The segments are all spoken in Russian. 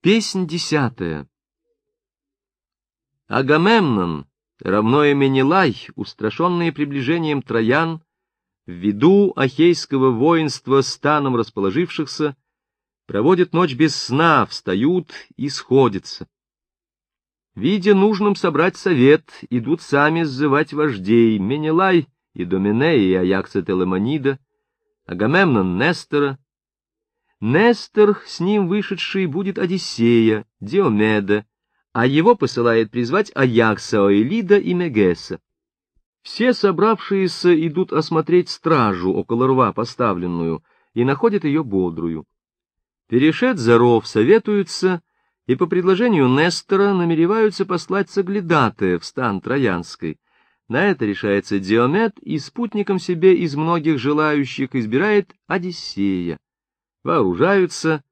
Песнь десятая. Агамемнон, равно и Менелай, устрашенные приближением троян, в виду ахейского воинства станом расположившихся, проводят ночь без сна, встают и сходятся. Видя нужным собрать совет, идут сами сзывать вождей Менелай и Доминея и Аякса Телемонида, Агамемнон Нестора, Нестор, с ним вышедший, будет Одиссея, Диомеда, а его посылает призвать Аякса, Оэлида и Мегеса. Все собравшиеся идут осмотреть стражу около рва поставленную и находят ее бодрую. Перешед за ров советуются и по предложению Нестора намереваются послать соглядатая в стан Троянской. На это решается Диомед и спутником себе из многих желающих избирает Одиссея. Вооружаются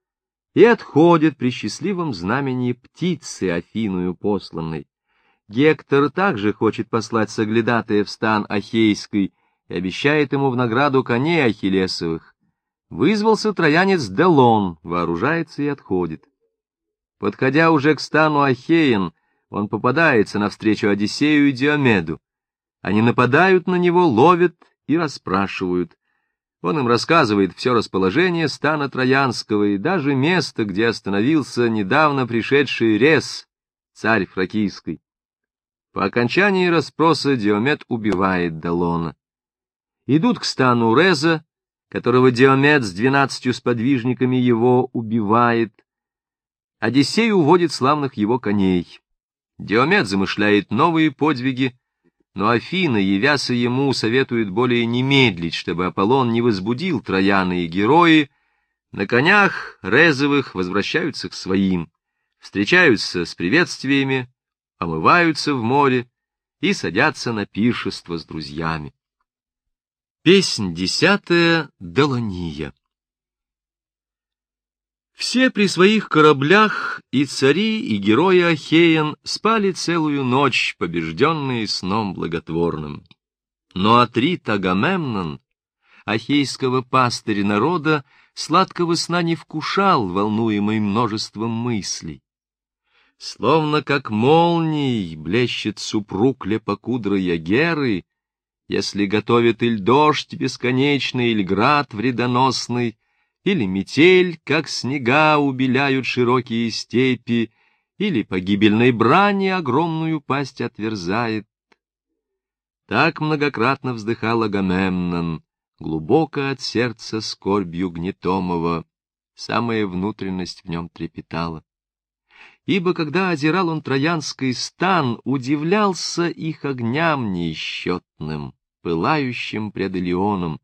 и отходят при счастливом знамени птицы Афиную посланной. Гектор также хочет послать соглядатая в стан Ахейской и обещает ему в награду коней Ахиллесовых. Вызвался троянец Делон, вооружается и отходит. Подходя уже к стану Ахеин, он попадается навстречу Одиссею и Диомеду. Они нападают на него, ловят и расспрашивают. Он им рассказывает все расположение стана Троянского и даже место, где остановился недавно пришедший Рес, царь Фракийский. По окончании расспроса Диомед убивает Далона. Идут к стану Реза, которого Диомед с двенадцатью сподвижниками его убивает, Одиссей уводит славных его коней. Диомед замышляет новые подвиги, но Афина, явяся ему, советует более не медлить, чтобы Аполлон не возбудил Трояна и герои. На конях Резовых возвращаются к своим, встречаются с приветствиями, омываются в море и садятся на пиршество с друзьями. Песнь десятая Долония все при своих кораблях и цари, и герои Ахеян спали целую ночь, побежденные сном благотворным. Но Атрит Агамемнон, ахейского пастыря народа, сладкого сна не вкушал, волнуемый множеством мыслей. Словно как молнией блещет супруг лепокудрой Ягеры, если готовит иль дождь бесконечный, иль град вредоносный, или метель, как снега убеляют широкие степи, или погибельной брани огромную пасть отверзает. Так многократно вздыхал Агамемнон, глубоко от сердца скорбью гнетомого, самая внутренность в нем трепетала. Ибо когда озирал он троянский стан, удивлялся их огням неисчетным, пылающим пред Илионом,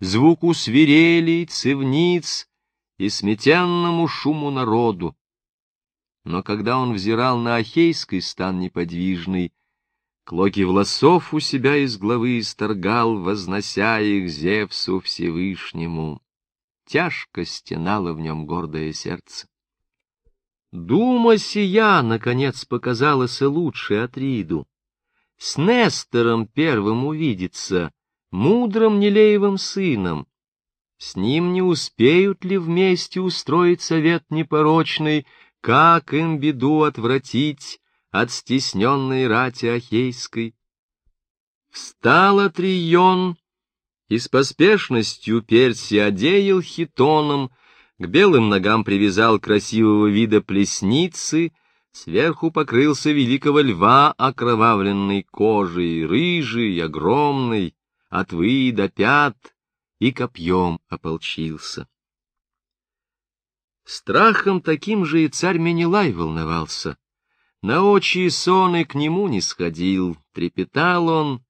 звуку свирелей, цивниц и сметенному шуму народу. Но когда он взирал на Ахейский стан неподвижный, клоки волосов у себя из головы исторгал, вознося их Зевсу Всевышнему. Тяжко стенало в нем гордое сердце. Дума сия, наконец, показалась и лучше Атриду. С Нестором первым увидеться — мудрым Нелеевым сыном. С ним не успеют ли вместе устроить совет непорочный, как им беду отвратить от стесненной рати Ахейской? Встал Атрион и с поспешностью Перси одеял хитоном, к белым ногам привязал красивого вида плесницы, сверху покрылся великого льва окровавленной кожей, рыжий, огромный, от вы до пят, и копьем ополчился. Страхом таким же и царь Менелай волновался. На очи и к нему не сходил, трепетал он,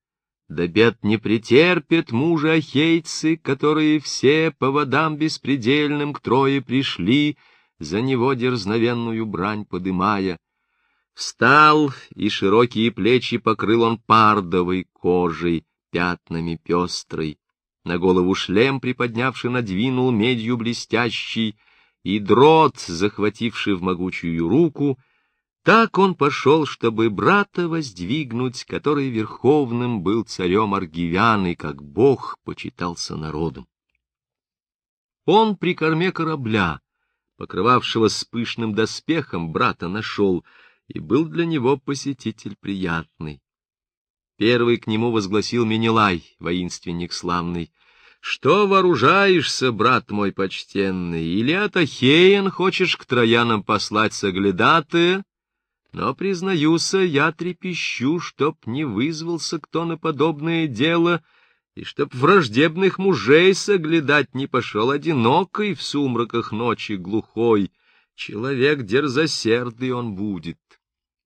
да бед не претерпят мужа ахейцы, которые все по водам беспредельным к трое пришли, за него дерзновенную брань подымая. Встал, и широкие плечи покрыл он пардовой кожей, пятнами пестрой, на голову шлем приподнявший надвинул медью блестящий, и дрот, захвативший в могучую руку, так он пошел, чтобы брата воздвигнуть, который верховным был царем Аргивян и как бог почитался народом. Он при корме корабля, покрывавшего с пышным доспехом, брата нашел, и был для него посетитель приятный. Первый к нему возгласил Менелай, воинственник славный. Что вооружаешься, брат мой почтенный, или от Ахеян хочешь к троянам послать соглядатые? Но, признаюся, я трепещу, чтоб не вызвался кто на подобное дело, и чтоб враждебных мужей соглядать не пошел одинокой в сумраках ночи глухой. Человек дерзосердый он будет.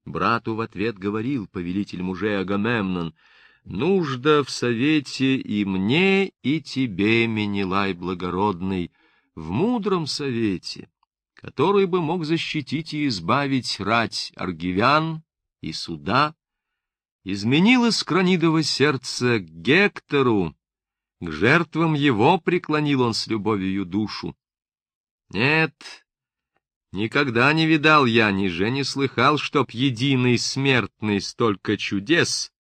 Брату в ответ говорил повелитель мужей Агамемнон — Нужда в совете и мне, и тебе, Менелай благородный, в мудром совете, который бы мог защитить и избавить рать аргивян и суда, изменилось кранидово сердце к Гектору, к жертвам его преклонил он с любовью душу. Нет, никогда не видал я, ни же не слыхал, чтоб единый смертный столько чудес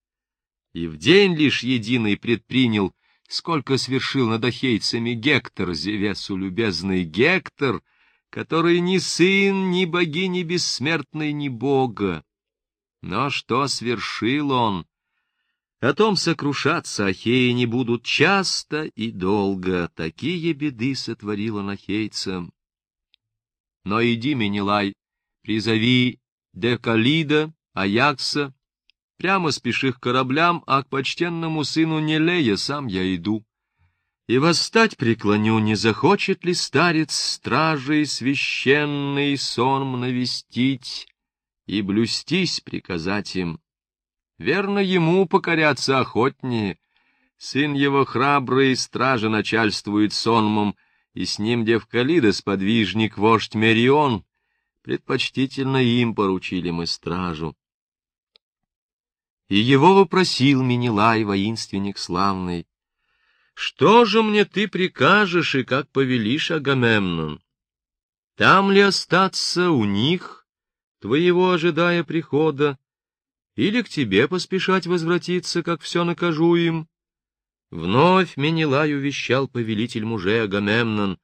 и в день лишь единый предпринял, сколько свершил над ахейцами Гектор, Зевесу любезный Гектор, который ни сын, ни богини бессмертной, ни бога. Но что свершил он? О том сокрушаться Ахеи не будут часто и долго, такие беды сотворил он ахейцам. Но иди, Менелай, призови Декалида, Аякса, Прямо спеши к кораблям, а к почтенному сыну Нелея сам я иду. И восстать преклоню, не захочет ли старец стражей священный сон навестить и блюстись приказать им. Верно ему покоряться охотнее. Сын его храбрый, стража начальствует сонмом, и с ним Девкалида сподвижник, вождь Мерион. Предпочтительно им поручили мы стражу. И его вопросил Минилай, воинственник славный. Что же мне ты прикажешь и как повелишь, Агамемнон? Там ли остаться у них, твоего ожидая прихода, или к тебе поспешать возвратиться, как все накажу им? Вновь Менелай увещал повелитель мужей Агамемнон.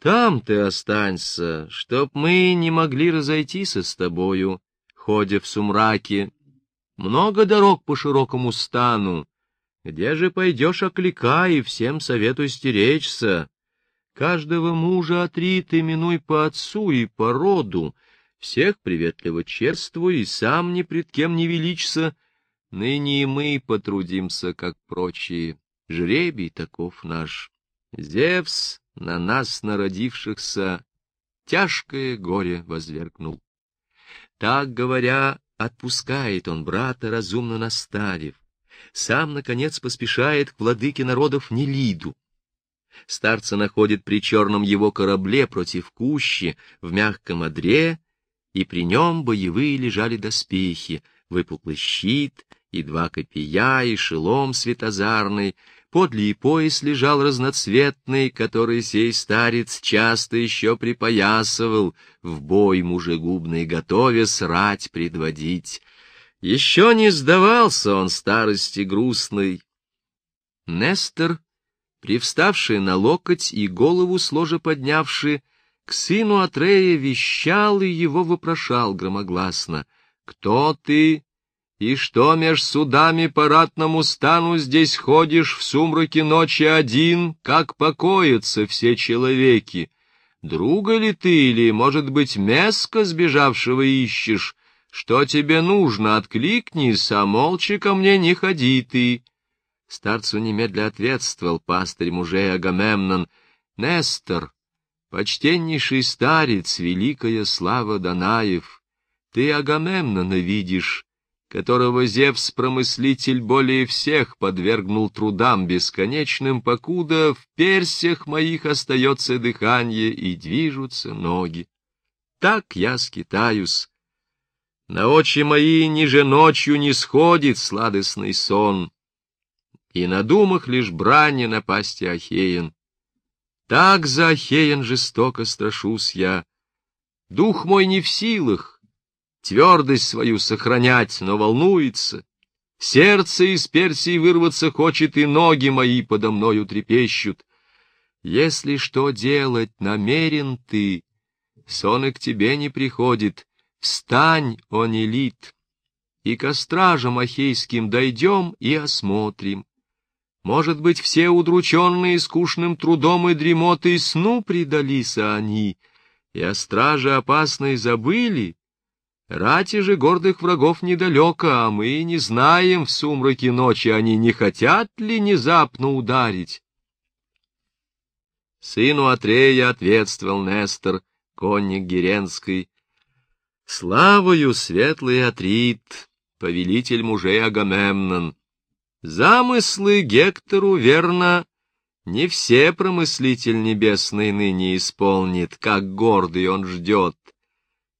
Там ты останься, чтоб мы не могли разойтись с тобою, ходя в сумраке, много дорог по широкому стану. Где же пойдешь, окликай, и всем советую стеречься. Каждого мужа отри ты минуй по отцу и по роду, всех приветливо чествуй, и сам ни пред кем не величься. Ныне и мы потрудимся, как прочие. Жребий таков наш. Зевс на нас, народившихся, тяжкое горе возвергнул. Так говоря, Отпускает он брата, разумно наставив. Сам, наконец, поспешает к владыке народов Нелиду. Старца находит при черном его корабле против кущи, в мягком одре, и при нем боевые лежали доспехи, выпуклый щит, и два копья, и шелом светозарный, подле и пояс лежал разноцветный, который сей старец часто еще припоясывал, в бой мужегубный готовя срать предводить. Еще не сдавался он старости грустной. Нестор, привставший на локоть и голову сложа поднявший, к сыну Атрея вещал и его вопрошал громогласно. «Кто ты и что меж судами по ратному стану здесь ходишь в сумраке ночи один, как покоятся все человеки? Друга ли ты или, может быть, меска сбежавшего ищешь? Что тебе нужно, откликнись, а молча ко мне не ходи ты. Старцу немедля ответствовал пастырь мужей Агамемнон. Нестор, почтеннейший старец, великая слава Данаев, ты Агамемнона видишь, которого Зевс-промыслитель более всех подвергнул трудам бесконечным, покуда в персях моих остается дыхание и движутся ноги. Так я скитаюсь. На очи мои ниже ночью не сходит сладостный сон, и на думах лишь брани напасти Ахеен. Так за Ахеен жестоко страшусь я. Дух мой не в силах, твердость свою сохранять, но волнуется. Сердце из Персии вырваться хочет, и ноги мои подо мною трепещут. Если что делать намерен ты, сон и к тебе не приходит. Встань, о Нелит, и к стражам ахейским дойдем и осмотрим. Может быть, все удрученные скучным трудом и дремотой сну предались они, и о страже опасной забыли. Рати же гордых врагов недалеко, а мы не знаем в сумраке ночи, они не хотят ли внезапно ударить. Сыну Атрея ответствовал Нестор, конник Геренской. Славою светлый Атрит, повелитель мужей Агамемнон, Замыслы Гектору, верно, не все промыслитель небесный ныне исполнит, как гордый он ждет.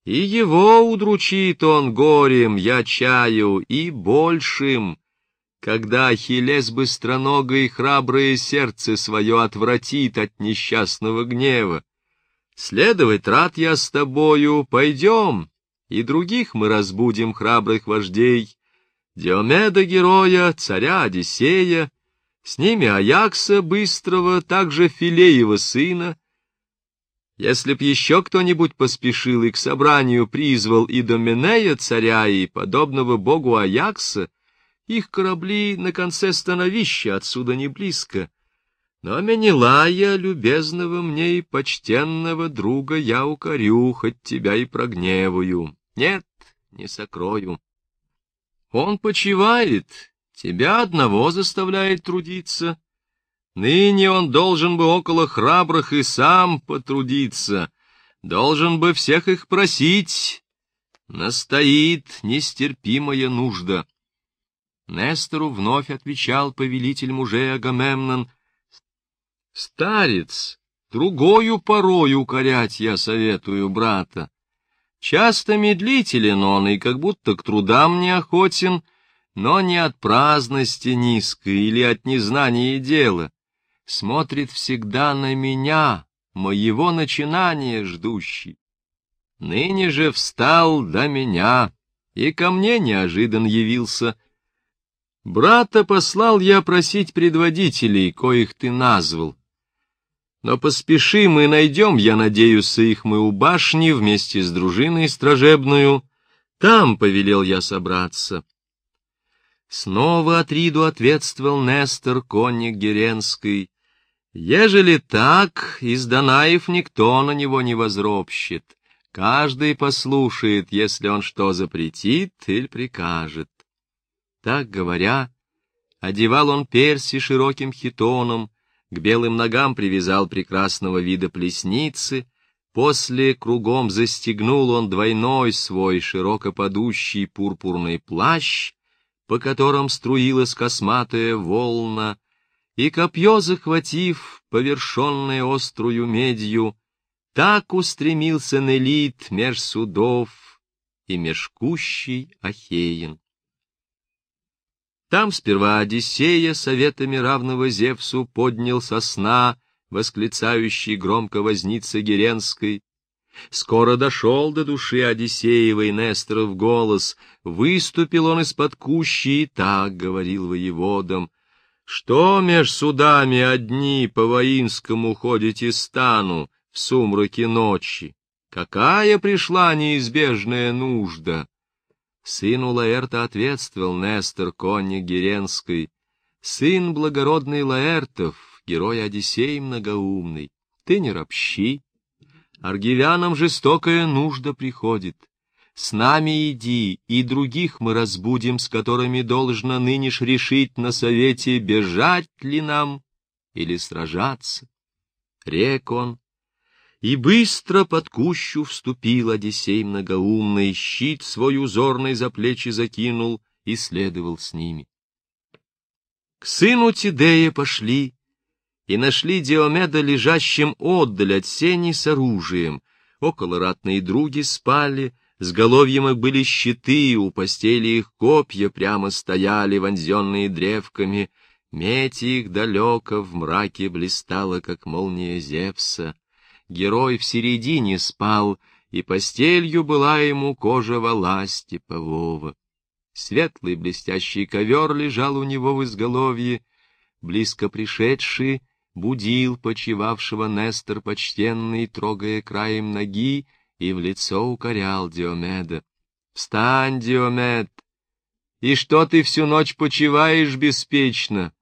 И его удручит он горем, я чаю, и большим, когда Ахиллес быстроногое храброе сердце свое отвратит от несчастного гнева. Следовать рад я с тобою, пойдем, и других мы разбудим храбрых вождей, Диомеда героя, царя Одиссея, с ними Аякса быстрого, также Филеева сына. Если б еще кто-нибудь поспешил и к собранию призвал и Доменея царя, и подобного богу Аякса, их корабли на конце становища отсюда не близко. Но Менелая, любезного мне и почтенного друга, я укорю, хоть тебя и прогневаю. Нет, не сокрою. Он почивает, тебя одного заставляет трудиться. Ныне он должен бы около храбрых и сам потрудиться, должен бы всех их просить. Настоит нестерпимая нужда. Нестору вновь отвечал повелитель мужей Агамемнон. Старец, другою порою укорять я советую брата. Часто медлителен он и как будто к трудам неохотен, но не от праздности низкой или от незнания дела. Смотрит всегда на меня, моего начинания ждущий. Ныне же встал до меня, и ко мне неожидан явился. Брата послал я просить предводителей, коих ты назвал. Но поспешим и найдем, я надеюсь, их мы у башни вместе с дружиной стражебную. Там повелел я собраться. Снова Атриду ответствовал Нестор, конник Геренской. Ежели так, из Данаев никто на него не возропщит. Каждый послушает, если он что запретит или прикажет. Так говоря, одевал он перси широким хитоном, к белым ногам привязал прекрасного вида плесницы, после кругом застегнул он двойной свой широко падущий пурпурный плащ, по которым струилась косматая волна, и копье захватив, повершенное острую медью, так устремился Нелит меж судов и меж кущей Ахеин. Там сперва Одиссея советами равного Зевсу поднял со сна, восклицающий громко возница Геренской. Скоро дошел до души Одиссеевой Несторов голос, выступил он из-под кущи и так говорил воеводам. Что меж судами одни по воинскому ходите стану в сумраке ночи? Какая пришла неизбежная нужда? Сыну Лаэрта ответствовал Нестор, конник Геренской. Сын благородный Лаэртов, герой Одиссей многоумный, ты не ропщи. Аргивянам жестокая нужда приходит. С нами иди, и других мы разбудим, с которыми должно ныне ж решить на совете, бежать ли нам или сражаться. Рек он, и быстро под кущу вступил Одиссей многоумный, щит свой узорный за плечи закинул и следовал с ними. К сыну Тидея пошли и нашли Диомеда лежащим отдаль от сени с оружием. Около ратные други спали, с головьем их были щиты, у постели их копья прямо стояли, вонзенные древками. Медь их далеко в мраке блистала, как молния Зевса герой в середине спал, и постелью была ему кожа вала степового. Светлый блестящий ковер лежал у него в изголовье, близко пришедший будил почивавшего Нестор почтенный, трогая краем ноги и в лицо укорял Диомеда. «Встань, Диомед! И что ты всю ночь почиваешь беспечно?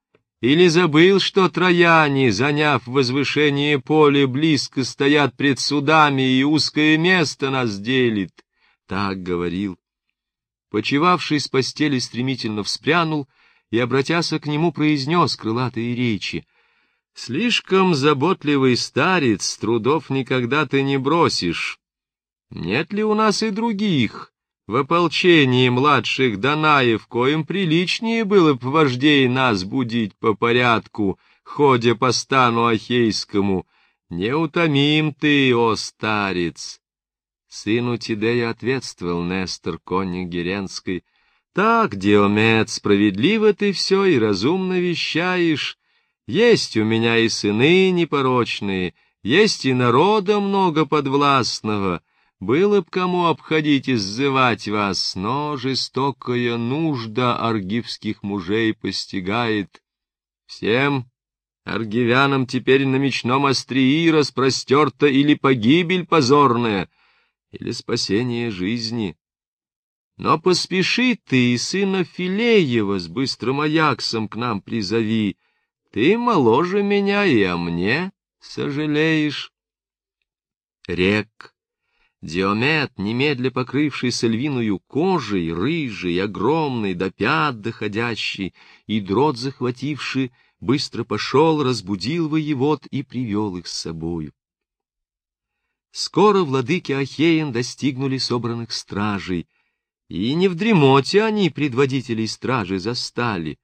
Или забыл, что трояне, заняв возвышение поля, близко стоят пред судами, и узкое место нас делит?» Так говорил. Почивавший с постели стремительно вспрянул и, обратяся к нему, произнес крылатые речи. «Слишком заботливый старец, трудов никогда ты не бросишь. Нет ли у нас и других?» В ополчении младших Данаев, коим приличнее было б вождей нас будить по порядку, ходя по стану Ахейскому. Неутомим ты, о старец! Сыну Тидея ответствовал Нестор, конник Геренской. Так, Диомед, справедливо ты все и разумно вещаешь. Есть у меня и сыны непорочные, есть и народа много подвластного — было б кому обходить и сзывать вас, но жестокая нужда аргивских мужей постигает. Всем аргивянам теперь на мечном острии распростерта или погибель позорная, или спасение жизни. Но поспеши ты и сына Филеева с быстрым Аяксом к нам призови. Ты моложе меня и о мне сожалеешь. Рек Диомет, немедля покрывшийся львиную кожей, рыжий, огромный, до пят доходящий, и дрот захвативший, быстро пошел, разбудил воевод и привел их с собою. Скоро владыки Ахеен достигнули собранных стражей, и не в дремоте они предводителей стражи застали.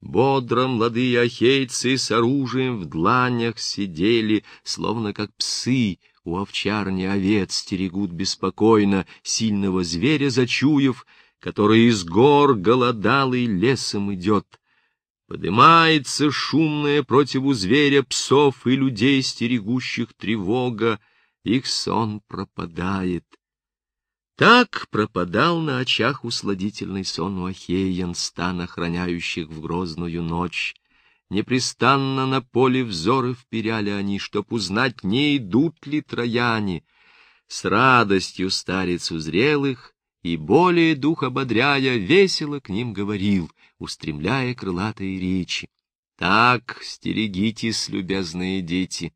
Бодро младые ахейцы с оружием в дланях сидели, словно как псы, у овчарни овец стерегут беспокойно, сильного зверя зачуяв, который из гор голодалый лесом идет. Подымается шумная противу зверя псов и людей, стерегущих тревога, их сон пропадает. Так пропадал на очах усладительный сон у Ахеян, стан охраняющих в грозную ночь. Непрестанно на поле взоры вперяли они, чтоб узнать, не идут ли трояне. С радостью старец узрел их, и более дух ободряя, весело к ним говорил, устремляя крылатые речи. Так стерегитесь, любезные дети.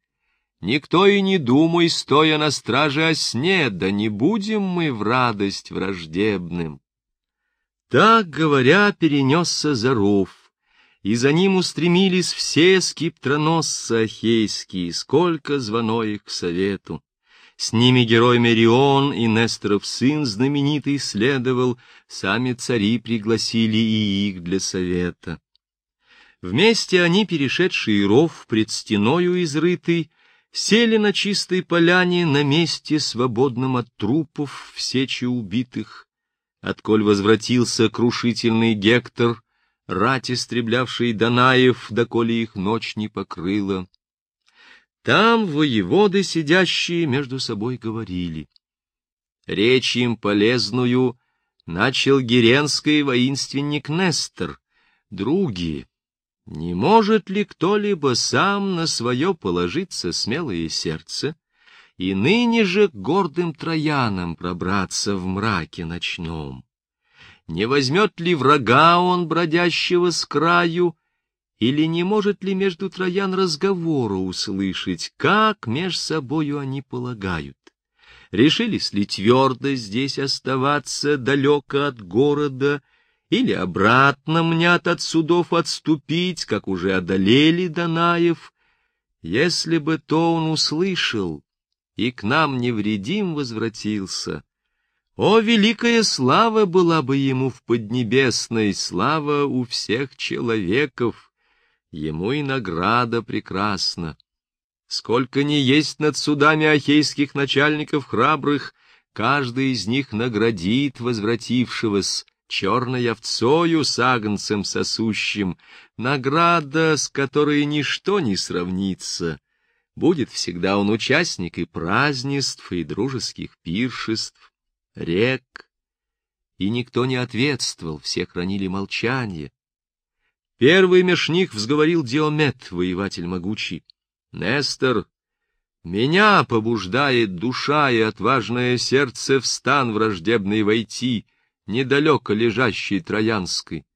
Никто и не думай, стоя на страже о сне, да не будем мы в радость враждебным. Так, говоря, перенесся Заров, и за ним устремились все скиптроносцы ахейские, сколько звано их к совету. С ними герой Мерион и Несторов сын знаменитый следовал, сами цари пригласили и их для совета. Вместе они, перешедшие ров, пред стеною изрытый, сели на чистой поляне на месте, свободном от трупов в сече убитых, отколь возвратился крушительный Гектор, рать истреблявший Данаев, доколе их ночь не покрыла. Там воеводы, сидящие, между собой говорили. Речь им полезную начал геренский воинственник Нестор. Други, не может ли кто-либо сам на свое положиться смелое сердце и ныне же гордым троянам пробраться в мраке ночном? Не возьмет ли врага он, бродящего с краю, или не может ли между троян разговора услышать, как меж собою они полагают? Решились ли твердо здесь оставаться далеко от города, или обратно мнят от судов отступить, как уже одолели Данаев? Если бы то он услышал и к нам невредим возвратился, о, великая слава была бы ему в Поднебесной, слава у всех человеков, ему и награда прекрасна. Сколько ни есть над судами ахейских начальников храбрых, каждый из них наградит возвратившегося черной овцою с агнцем сосущим, награда, с которой ничто не сравнится. Будет всегда он участник и празднеств, и дружеских пиршеств, рек, и никто не ответствовал, все хранили молчание. Первый меж них взговорил Диомет, воеватель могучий. — Нестор, Меня побуждает душа и отважное сердце в стан враждебный войти, недалеко лежащий Троянской.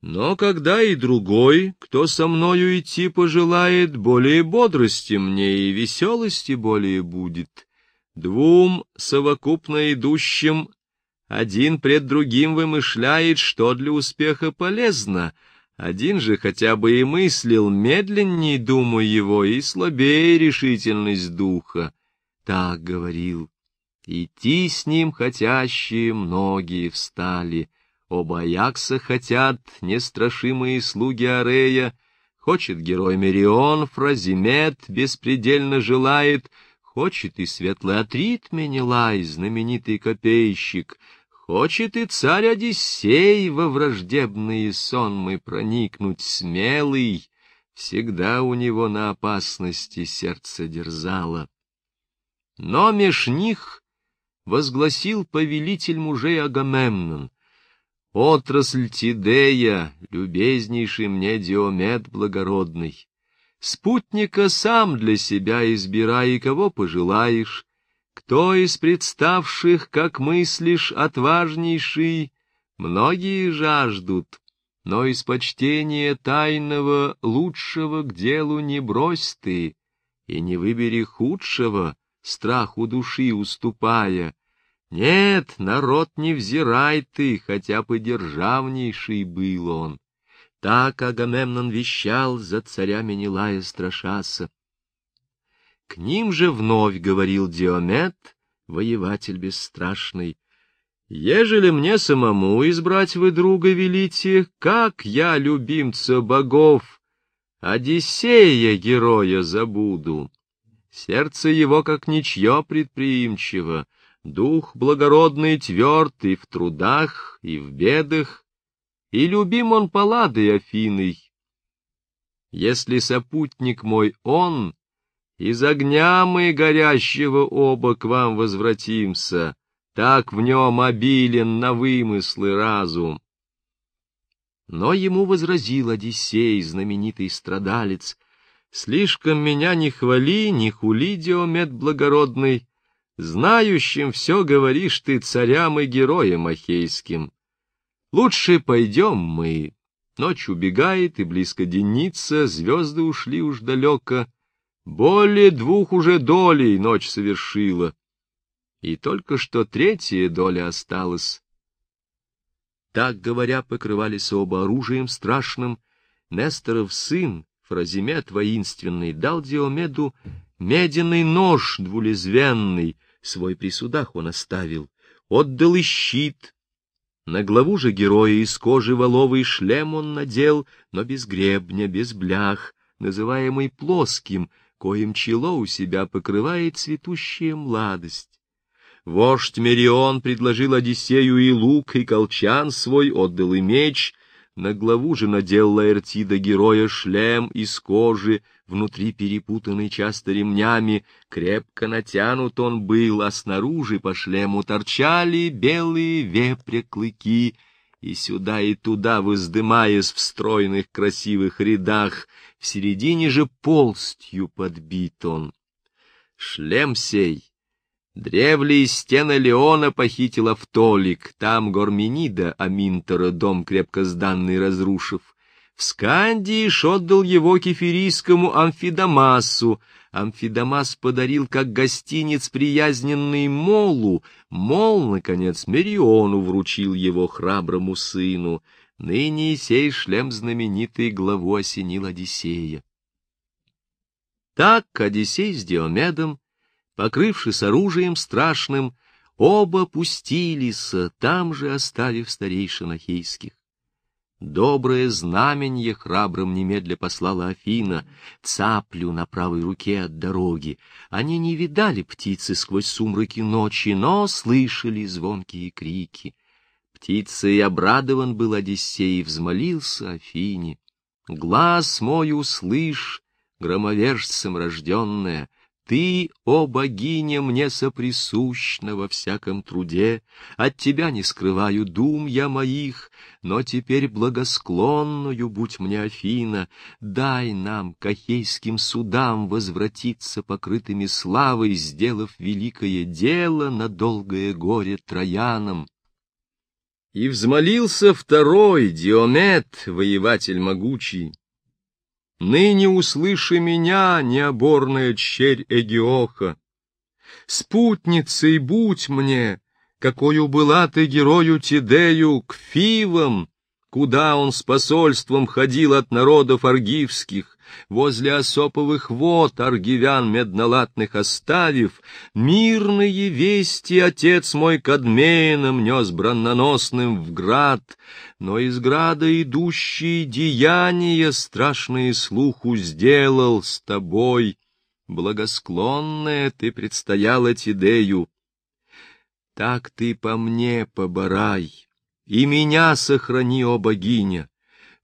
Но когда и другой, кто со мною идти пожелает, более бодрости мне и веселости более будет, двум совокупно идущим один пред другим вымышляет, что для успеха полезно, один же хотя бы и мыслил медленней думу его и слабее решительность духа. Так говорил. Идти с ним хотящие многие встали — Оба Аякса хотят, нестрашимые слуги Арея, Хочет герой Мерион, Фразимет беспредельно желает, Хочет и светлый Атрит Менелай, знаменитый копейщик, Хочет и царь Одиссей во враждебные сонмы проникнуть смелый, Всегда у него на опасности сердце дерзало. Но меж них возгласил повелитель мужей Агамемнон — Отрасль Тидея, любезнейший мне Диомед благородный, Спутника сам для себя избирай, кого пожелаешь, Кто из представших, как мыслишь, отважнейший, Многие жаждут, но из почтения тайного Лучшего к делу не брось ты, И не выбери худшего, страху души уступая, нет, народ, не взирай ты, хотя бы державнейший был он. Так Агамемнон вещал за царя Менелая страшаса. К ним же вновь говорил Диомет, воеватель бесстрашный. Ежели мне самому избрать вы друга велите, как я, любимца богов, Одиссея героя забуду. Сердце его, как ничье предприимчиво, Дух благородный тверд в трудах, и в бедах, и любим он паладой Афиной. Если сопутник мой он, из огня мы горящего оба к вам возвратимся, так в нем обилен на вымыслы разум. Но ему возразил Одиссей, знаменитый страдалец, «Слишком меня не хвали, не хули, Диомед благородный, Знающим все говоришь ты царям и героям ахейским. Лучше пойдем мы. Ночь убегает, и близко денница, звезды ушли уж далеко. Более двух уже долей ночь совершила. И только что третья доля осталась. Так говоря, покрывались оба оружием страшным. Несторов сын, Фразимет воинственный, дал Диомеду меденный нож двулезвенный, свой при судах он оставил, отдал и щит. На главу же героя из кожи воловый шлем он надел, но без гребня, без блях, называемый плоским, коим чело у себя покрывает цветущая младость. Вождь Мерион предложил Одиссею и лук, и колчан свой, отдал и меч, на главу же надел Лаэртида героя шлем из кожи, внутри перепутанный часто ремнями, крепко натянут он был, а снаружи по шлему торчали белые вепря клыки, и сюда и туда воздымаясь в стройных красивых рядах, в середине же полстью подбит он. Шлем сей Древлие стены Леона похитил Автолик, там Горменида Аминтора дом крепко сданный разрушив. В Скандии отдал его кефирийскому Амфидамасу. Амфидамас подарил как гостиниц приязненный Молу. Мол, наконец, Мериону вручил его храброму сыну. Ныне сей шлем знаменитый главу осенил Одиссея. Так Одиссей с Диомедом покрывшись оружием страшным, оба пустились, там же оставив старейшин Ахейских. Доброе знаменье храбрым немедля послала Афина, цаплю на правой руке от дороги. Они не видали птицы сквозь сумраки ночи, но слышали звонкие крики. Птицей обрадован был Одиссей и взмолился Афине. Глаз мой услышь, громовержцем рожденная, Ты, о богиня, мне соприсущна во всяком труде, От тебя не скрываю дум я моих, но теперь благосклонную будь мне Афина, дай нам к ахейским судам возвратиться покрытыми славой, сделав великое дело на долгое горе троянам. И взмолился второй Диомет, воеватель могучий, Ныне услыши меня, необорная черь Эгиоха. Спутницей будь мне, какою была ты герою Тидею к Фивам, куда он с посольством ходил от народов аргивских, возле осоповых вод аргивян меднолатных оставив, мирные вести отец мой Кадмеином нес бранноносным в град, но из града идущие деяния страшные слуху сделал с тобой, благосклонная ты предстояла Тидею. Так ты по мне поборай, и меня сохрани, о богиня,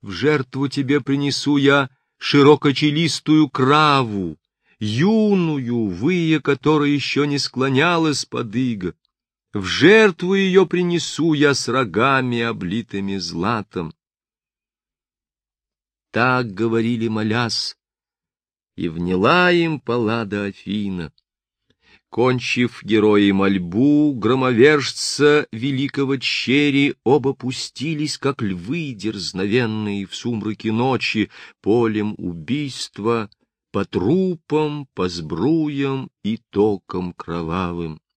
в жертву тебе принесу я широкочелистую краву, юную, выя которая еще не склонялась под иго. В жертву ее принесу я с рогами, облитыми златом. Так говорили молясь, и вняла им Паллада Афина. Кончив герои мольбу, громовержца великого чери, оба пустились, как львы дерзновенные в сумраке ночи, полем убийства, по трупам, по сбруям и токам кровавым.